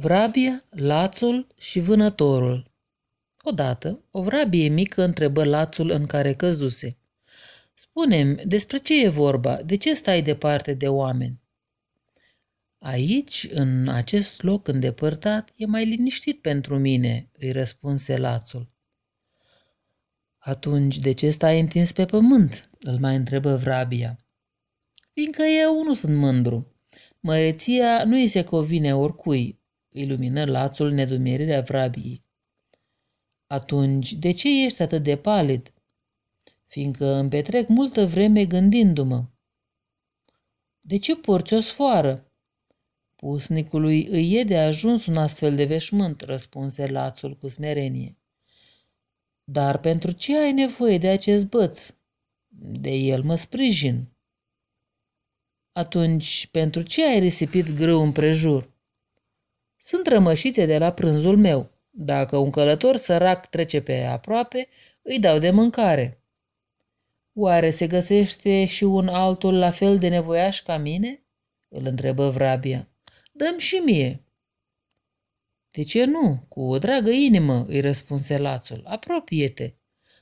Vrabia, lațul și vânătorul Odată, o vrabie mică întrebă lațul în care căzuse. Spune-mi, despre ce e vorba? De ce stai departe de oameni? Aici, în acest loc îndepărtat, e mai liniștit pentru mine, îi răspunse lațul. Atunci, de ce stai întins pe pământ? îl mai întrebă vrabia. Fiindcă eu nu sunt mândru. Măreția nu îi se covine oricui, ilumină lațul nedumerirea vrabiei. Atunci, de ce ești atât de palid? Fiindcă îmi petrec multă vreme gândindu-mă. De ce porți o sfoară? Pusnicului îi e de ajuns un astfel de veșmânt, răspunse lațul cu smerenie. Dar pentru ce ai nevoie de acest băț? De el mă sprijin. Atunci, pentru ce ai risipit grâu împrejur? Sunt rămășițe de la prânzul meu. Dacă un călător sărac trece pe aproape, îi dau de mâncare. Oare se găsește și un altul la fel de nevoiaș ca mine? Îl întrebă vrabia. Dăm și mie. De ce nu? Cu o dragă inimă, îi răspunse lațul. Apropie-te.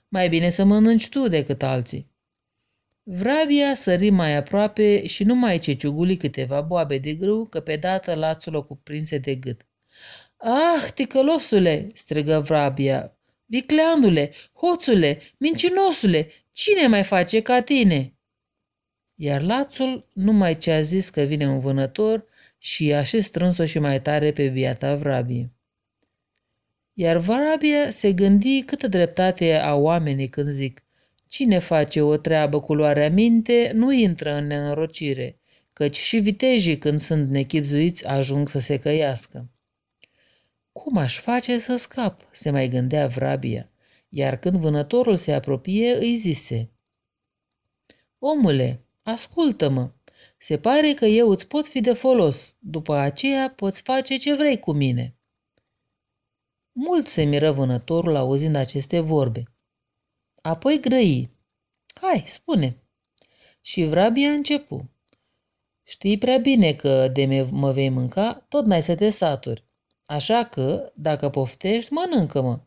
Mai bine să mănânci tu decât alții. Vrabia sări mai aproape și nu mai ce ciuguli câteva boabe de grâu, că pe dată lațul o cuprinse de gât. Ah, ticălosule!" strigă vrabia. Vicleanule, hoțule, mincinosule, cine mai face ca tine?" Iar lațul nu mai ce a zis că vine un vânător și a și strâns-o și mai tare pe biata vrabie. Iar vrabia se gândi câtă dreptate au oamenii când zic Cine face o treabă cu luarea minte nu intră în nenorocire, căci și vitejii când sunt nechipzuiți ajung să se căiască. Cum aș face să scap? se mai gândea vrabia, iar când vânătorul se apropie, îi zise. Omule, ascultă-mă, se pare că eu îți pot fi de folos, după aceea poți face ce vrei cu mine. Mult se miră vânătorul auzind aceste vorbe. Apoi grăi. Hai, spune. Și vrabia începu. Știi prea bine că de mă vei mânca, tot n-ai să te saturi. Așa că, dacă poftești, mănâncă-mă.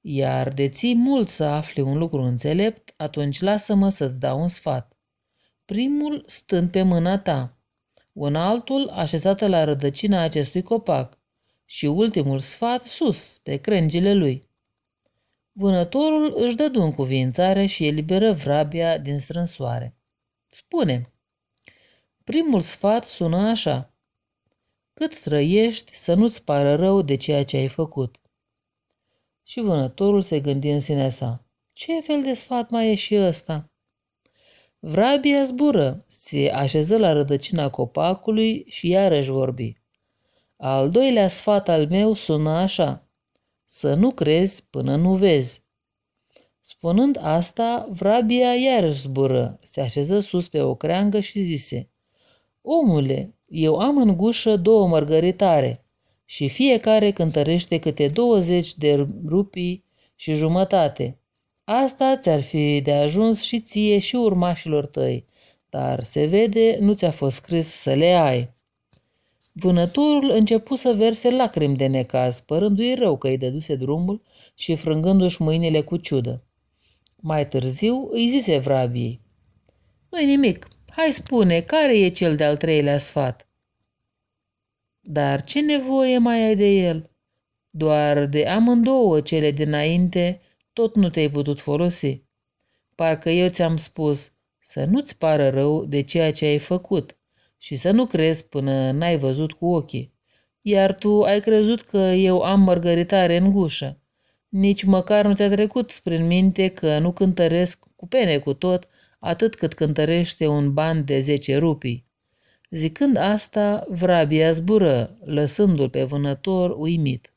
Iar de ții mult să afli un lucru înțelept, atunci lasă-mă să-ți dau un sfat. Primul stând pe mâna ta, un altul așezată la rădăcina acestui copac și ultimul sfat sus, pe crengile lui. Vânătorul își dădu în cuvințare și eliberă vrabia din strânsoare. Spune, primul sfat sună așa. Cât trăiești să nu-ți pară rău de ceea ce ai făcut. Și vânătorul se gândi în sinea sa. Ce fel de sfat mai e și ăsta? Vrabia zbură, se așeză la rădăcina copacului și iarăși vorbi. Al doilea sfat al meu sună așa – să nu crezi până nu vezi. Spunând asta, vrabia iarăși zbură, se așeză sus pe o creangă și zise, Omule, eu am în gușă două mărgăritare și fiecare cântărește câte 20 de rupii și jumătate. Asta ți-ar fi de ajuns și ție și urmașilor tăi, dar se vede, nu ți-a fost scris să le ai. Vânătorul începu să verse lacrimi de necaz, părându-i rău că îi dăduse drumul și frângându-și mâinile cu ciudă. Mai târziu îi zise vrabiei. Nu-i nimic, hai spune, care e cel de-al treilea sfat? Dar ce nevoie mai ai de el? Doar de amândouă cele dinainte tot nu te-ai putut folosi. Parcă eu ți-am spus să nu-ți pară rău de ceea ce ai făcut și să nu crezi până n-ai văzut cu ochii. Iar tu ai crezut că eu am mărgăritare în gușă. Nici măcar nu ți-a trecut prin minte că nu cântăresc cu pene cu tot, atât cât cântărește un ban de zece rupii. Zicând asta, vrabia zbură, lăsându-l pe vânător uimit.